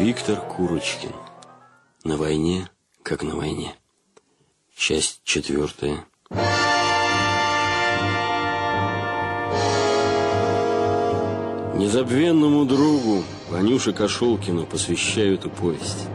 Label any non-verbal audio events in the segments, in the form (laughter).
Виктор Курочкин. На войне, как на войне. Часть четвертая. Незабвенному другу Ванюше Кошелкину посвящаю эту повесть.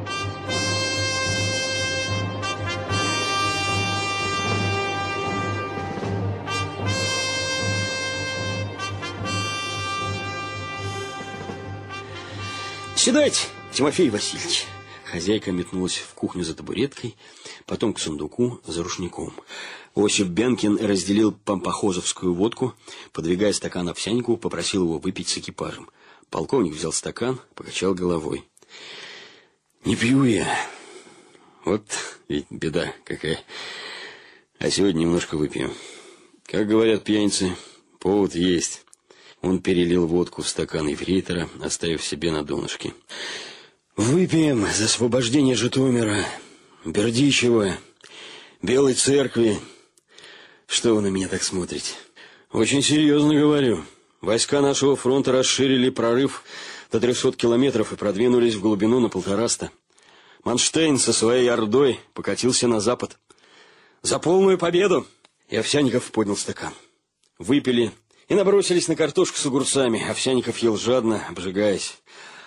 Седайте, Тимофей Васильевич. Хозяйка метнулась в кухню за табуреткой, потом к сундуку за рушником. Осип Бенкин разделил пампохозовскую водку, подвигая стакан овсянику, попросил его выпить с экипажем. Полковник взял стакан, покачал головой. «Не пью я. Вот ведь беда какая. А сегодня немножко выпью. Как говорят пьяницы, повод есть». Он перелил водку в стакан ефрейтора, оставив себе на донышке. «Выпьем за освобождение Житомира, Бердичева, Белой Церкви. Что вы на меня так смотрите? Очень серьезно говорю. Войска нашего фронта расширили прорыв до 300 километров и продвинулись в глубину на полтораста. Манштейн со своей ордой покатился на запад. За полную победу! И Овсяников поднял стакан. Выпили и набросились на картошку с огурцами. Овсяников ел жадно, обжигаясь.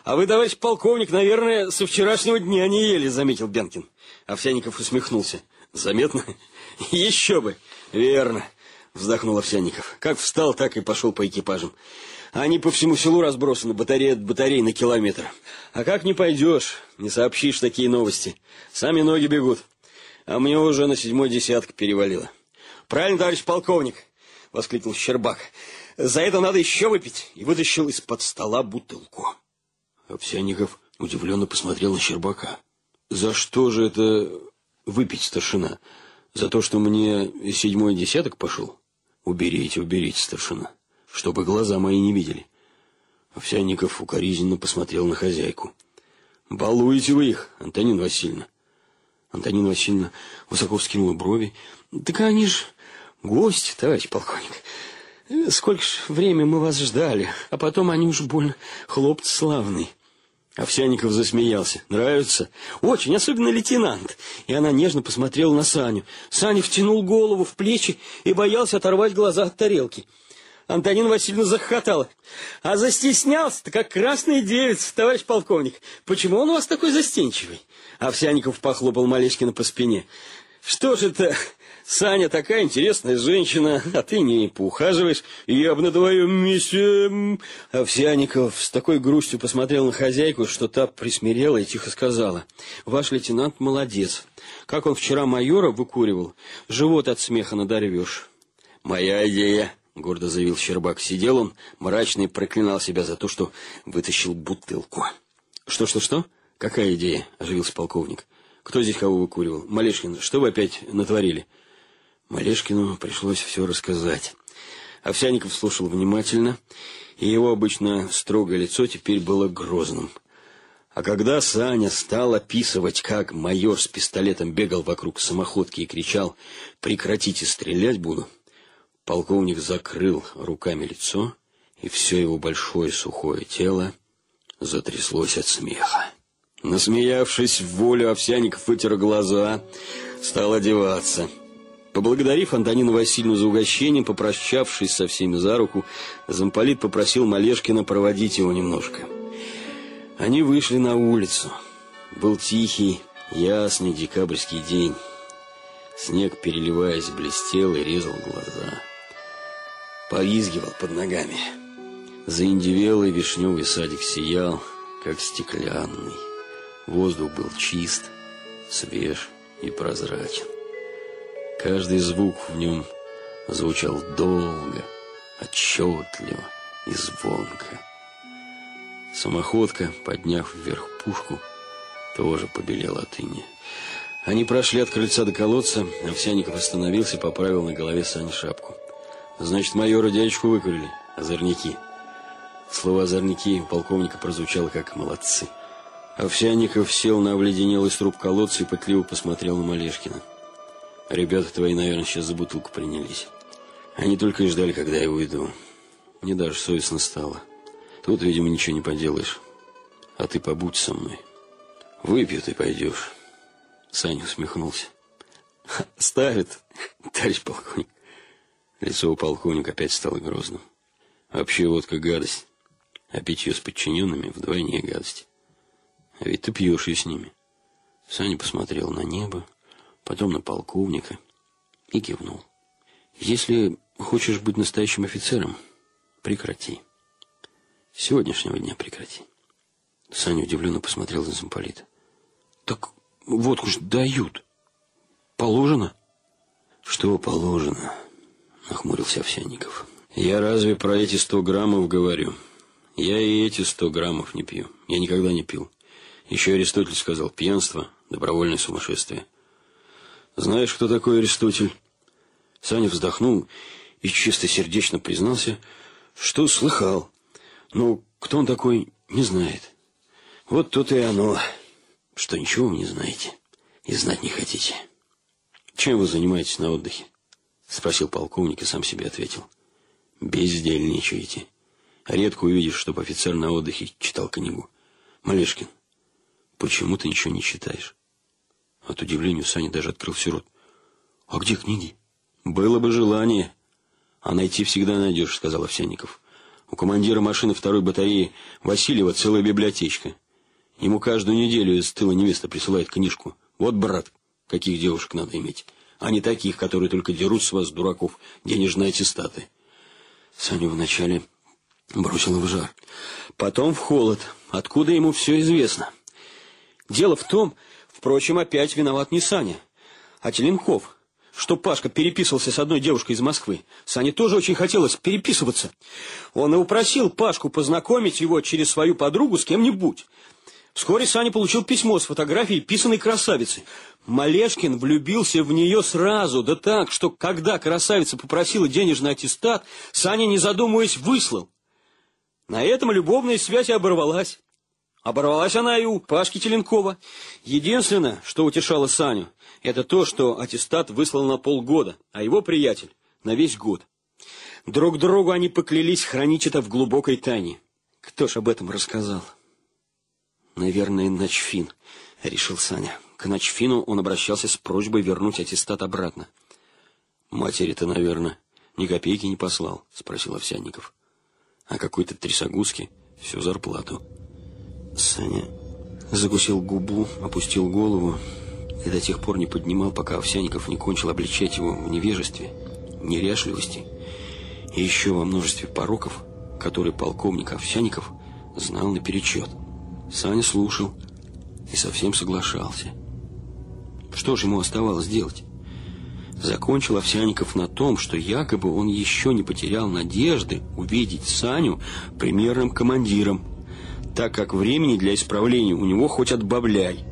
«А вы, товарищ полковник, наверное, со вчерашнего дня не ели», — заметил Бенкин. Овсяников усмехнулся. «Заметно? (laughs) Еще бы! Верно!» — вздохнул Овсяников. Как встал, так и пошел по экипажам. Они по всему селу разбросаны, батарея от батареи на километр. А как не пойдешь, не сообщишь такие новости. Сами ноги бегут. А мне уже на седьмой десяток перевалило. «Правильно, товарищ полковник!» — воскликнул Щербак. «За это надо еще выпить!» И вытащил из-под стола бутылку. Овсяников удивленно посмотрел на Щербака. «За что же это выпить, старшина? За то, что мне седьмой десяток пошел? Уберите, уберите, старшина, чтобы глаза мои не видели». Овсяников укоризненно посмотрел на хозяйку. «Балуете вы их, Антонина Васильевна?» Антонина Васильевна высоко вскинула брови. «Так они ж Гость, товарищ полковник. Сколько ж времени мы вас ждали, а потом они уж больно хлопцы славный. Овсяников засмеялся. Нравится? Очень, особенно лейтенант. И она нежно посмотрела на Саню. Саня втянул голову в плечи и боялся оторвать глаза от тарелки. Антонина Васильевна захохотала. А застеснялся-то, как красная девица, товарищ полковник. Почему он у вас такой застенчивый? Овсяников похлопал Малешкина по спине. Что же это... Саня такая интересная женщина, а ты не поухаживаешь. Я бы на твоем месте... Овсяников с такой грустью посмотрел на хозяйку, что та присмирела и тихо сказала. Ваш лейтенант молодец. Как он вчера майора выкуривал, живот от смеха надорвешь. Моя идея, гордо заявил Щербак. Сидел он, мрачный, проклинал себя за то, что вытащил бутылку. Что-что-что? Какая идея? Оживился полковник. Кто здесь кого выкуривал? Малешкин, что вы опять натворили? Малешкину пришлось все рассказать. Овсяников слушал внимательно, и его обычно строгое лицо теперь было грозным. А когда Саня стал описывать, как майор с пистолетом бегал вокруг самоходки и кричал «Прекратите стрелять буду!», полковник закрыл руками лицо, и все его большое сухое тело затряслось от смеха. Насмеявшись в волю, Овсяников вытер глаза, стал одеваться — Поблагодарив Антонину Васильевну за угощение, попрощавшись со всеми за руку, замполит попросил Малешкина проводить его немножко. Они вышли на улицу. Был тихий, ясный декабрьский день. Снег, переливаясь, блестел и резал глаза. Повизгивал под ногами. Заиндевелый вишневый садик сиял, как стеклянный. Воздух был чист, свеж и прозрачен. Каждый звук в нем звучал долго, отчетливо и звонко. Самоходка, подняв вверх пушку, тоже побелела от иния. Они прошли от крыльца до колодца, Овсяников остановился, поправил на голове Сани шапку. «Значит, майора дядечку выкурили, озорники». Слово «озорники» полковника прозвучало как «молодцы». Овсяников сел на обледенелый сруб колодца и пытливо посмотрел на Малешкина. Ребята твои, наверное, сейчас за бутылку принялись. Они только и ждали, когда я уйду. Мне даже совестно стало. Тут, видимо, ничего не поделаешь. А ты побудь со мной. Выпью ты пойдешь. Саня усмехнулся. Ставит, товарищ полковник. Лицо у полковника опять стало грозным. Вообще водка гадость. А пить ее с подчиненными вдвойне гадость. А ведь ты пьешь ее с ними. Саня посмотрел на небо, потом на полковника и кивнул. Если хочешь быть настоящим офицером, прекрати. С сегодняшнего дня прекрати. Саня удивленно посмотрел на замполита. Так водку ж дают. Положено? Что положено? Нахмурился Овсянников. Я разве про эти сто граммов говорю? Я и эти сто граммов не пью. Я никогда не пил. Еще Аристотель сказал, пьянство – добровольное сумасшествие. Знаешь, кто такой Аристотель? Саня вздохнул и чистосердечно признался, что слыхал. Но кто он такой, не знает. Вот тут и оно, что ничего вы не знаете и знать не хотите. Чем вы занимаетесь на отдыхе? Спросил полковник и сам себе ответил. Бездельничаете. Редко увидишь, чтобы офицер на отдыхе читал книгу. Малешкин, почему ты ничего не читаешь? От удивления Саня даже открыл все рот. А где книги? Было бы желание. А найти всегда найдешь, сказал Овсянников. У командира машины второй батареи Васильева целая библиотечка. Ему каждую неделю из тыла невеста присылает книжку. Вот, брат, каких девушек надо иметь. А не таких, которые только дерут с вас, дураков, денежные аттестаты. Саню вначале бросило в жар. Потом в холод. Откуда ему все известно? Дело в том, впрочем, опять виноват не Саня, а Теленков, что Пашка переписывался с одной девушкой из Москвы. Сане тоже очень хотелось переписываться. Он и упросил Пашку познакомить его через свою подругу с кем-нибудь. Вскоре Саня получил письмо с фотографией писаной красавицы. Малешкин влюбился в нее сразу, да так, что когда красавица попросила денежный аттестат, Саня, не задумываясь, выслал. На этом любовная связь оборвалась. Оборвалась она и у Пашки Теленкова. Единственное, что утешало Саню, это то, что аттестат выслал на полгода, а его приятель на весь год. Друг другу они поклялись хранить это в глубокой тайне. Кто ж об этом рассказал? Наверное, Ночфин, решил Саня. К Ночфину он обращался с просьбой вернуть аттестат обратно. Матери-то, наверное, ни копейки не послал, спросил Овсянников. А какой-то трясогузки всю зарплату. Саня закусил губу, опустил голову и до тех пор не поднимал, пока Овсянников не кончил обличать его в невежестве, неряшливости и еще во множестве пороков, которые полковник Овсянников знал наперечет. Саня слушал и совсем соглашался. Что же ему оставалось делать? Закончил Овсяников на том, что якобы он еще не потерял надежды увидеть Саню примерным командиром, так как времени для исправления у него хоть отбавляй.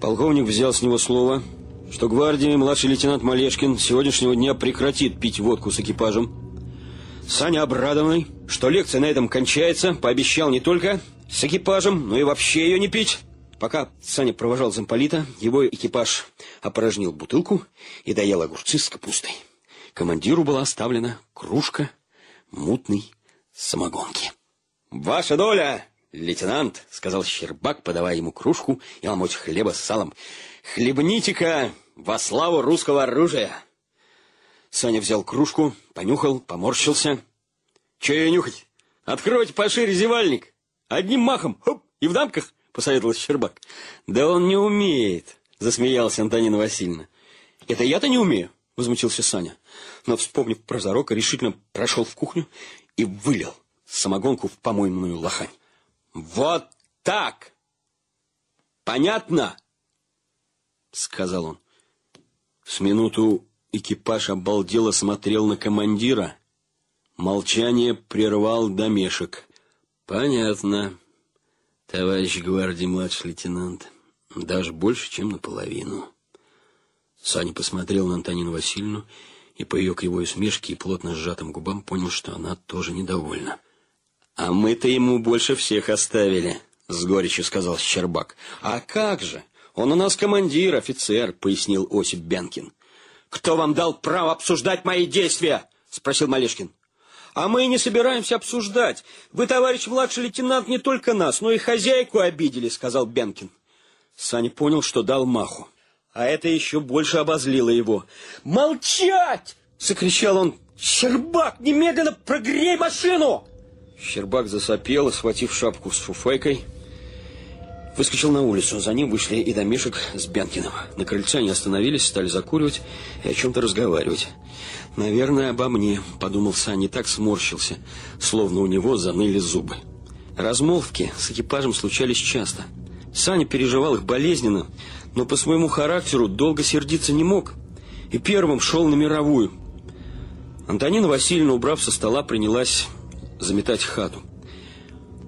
Полковник взял с него слово, что гвардии младший лейтенант Малешкин с сегодняшнего дня прекратит пить водку с экипажем. Саня, обрадованный, что лекция на этом кончается, пообещал не только с экипажем, но и вообще ее не пить. Пока Саня провожал замполита, его экипаж опорожнил бутылку и доел огурцы с капустой. Командиру была оставлена кружка мутной самогонки. «Ваша доля, лейтенант!» — сказал Щербак, подавая ему кружку и ломоть хлеба с салом. «Хлебните-ка во славу русского оружия!» Саня взял кружку, понюхал, поморщился. «Че ее нюхать? Откройте пошире зевальник!» Одним махом, хоп, и в дамках, посоветовал Щербак. Да он не умеет, засмеялась Антонина Васильевна. Это я-то не умею, возмутился Саня. Но, вспомнив про Зарока, решительно прошел в кухню и вылил самогонку в помойную лохань. Вот так! Понятно? Сказал он. С минуту экипаж обалдело смотрел на командира. Молчание прервал домешек. Понятно, товарищ гвардии младший лейтенант. Даже больше, чем наполовину. Саня посмотрел на Антонину Васильевну и по ее кривой усмешке и плотно сжатым губам понял, что она тоже недовольна. «А мы-то ему больше всех оставили», — с горечью сказал Щербак. «А как же? Он у нас командир, офицер», — пояснил Осип Бянкин. «Кто вам дал право обсуждать мои действия?» — спросил Малешкин. А мы и не собираемся обсуждать. Вы, товарищ младший лейтенант, не только нас, но и хозяйку обидели, сказал Бенкин. Саня понял, что дал маху. А это еще больше обозлило его. «Молчать!» — закричал он. «Щербак, немедленно прогрей машину!» Щербак засопел, схватив шапку с фуфайкой, выскочил на улицу. За ним вышли и домишек с Бенкиным. На крыльце они остановились, стали закуривать и о чем-то разговаривать. «Наверное, обо мне», — подумал Саня, так сморщился, словно у него заныли зубы. Размолвки с экипажем случались часто. Саня переживал их болезненно, но по своему характеру долго сердиться не мог и первым шел на мировую. Антонина Васильевна, убрав со стола, принялась заметать хату.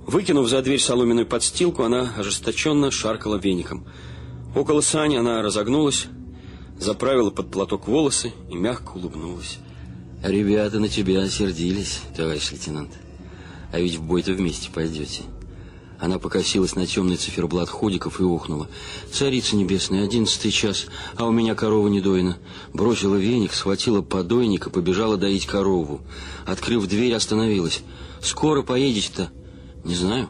Выкинув за дверь соломенную подстилку, она ожесточенно шаркала веником. Около Сани она разогнулась, заправила под платок волосы и мягко улыбнулась. «Ребята на тебя осердились, товарищ лейтенант. А ведь в бой-то вместе пойдете». Она покосилась на темный циферблат ходиков и ухнула. «Царица небесная, одиннадцатый час, а у меня корова не дойна». Бросила веник, схватила подойник и побежала доить корову. Открыв дверь, остановилась. «Скоро поедете-то?» «Не знаю.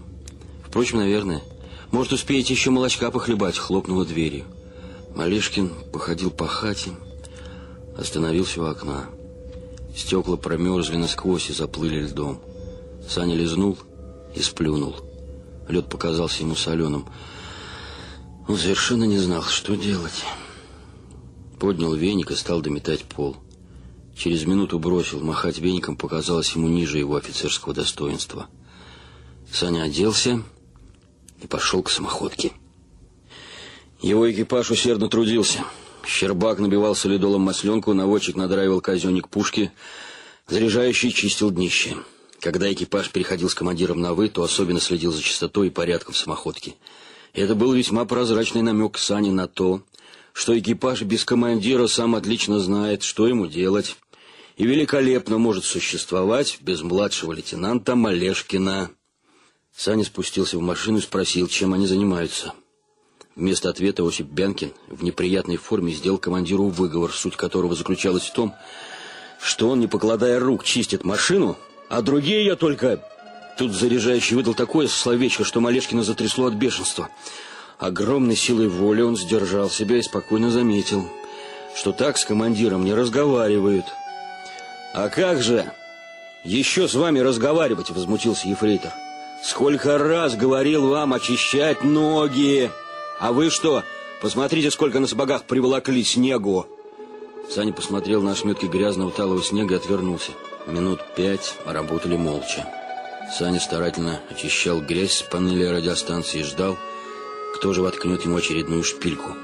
Впрочем, наверное. Может, успеете еще молочка похлебать?» Хлопнула дверью. Малешкин походил по хате, остановился у окна. Стекла промерзли насквозь и заплыли льдом. Саня лизнул и сплюнул. Лед показался ему соленым. Он совершенно не знал, что делать. Поднял веник и стал дометать пол. Через минуту бросил. Махать веником показалось ему ниже его офицерского достоинства. Саня оделся и пошел к самоходке. Его экипаж усердно трудился. Щербак набивал солидолом масленку, наводчик надраивал казенник пушки, заряжающий чистил днище. Когда экипаж переходил с командиром на «вы», то особенно следил за чистотой и порядком в самоходке. Это был весьма прозрачный намек Сани на то, что экипаж без командира сам отлично знает, что ему делать, и великолепно может существовать без младшего лейтенанта Малешкина. Саня спустился в машину и спросил, чем они занимаются. Вместо ответа Осип Бянкин в неприятной форме сделал командиру выговор, суть которого заключалась в том, что он, не покладая рук, чистит машину, а другие я только... Тут заряжающий выдал такое словечко, что Малешкина затрясло от бешенства. Огромной силой воли он сдержал себя и спокойно заметил, что так с командиром не разговаривают. «А как же еще с вами разговаривать?» — возмутился ефрейтор. «Сколько раз говорил вам очищать ноги! А вы что, посмотрите, сколько на сапогах приволокли снегу!» Саня посмотрел на ошметки грязного талого снега и отвернулся. Минут пять работали молча. Саня старательно очищал грязь с панели радиостанции и ждал, кто же воткнет ему очередную шпильку.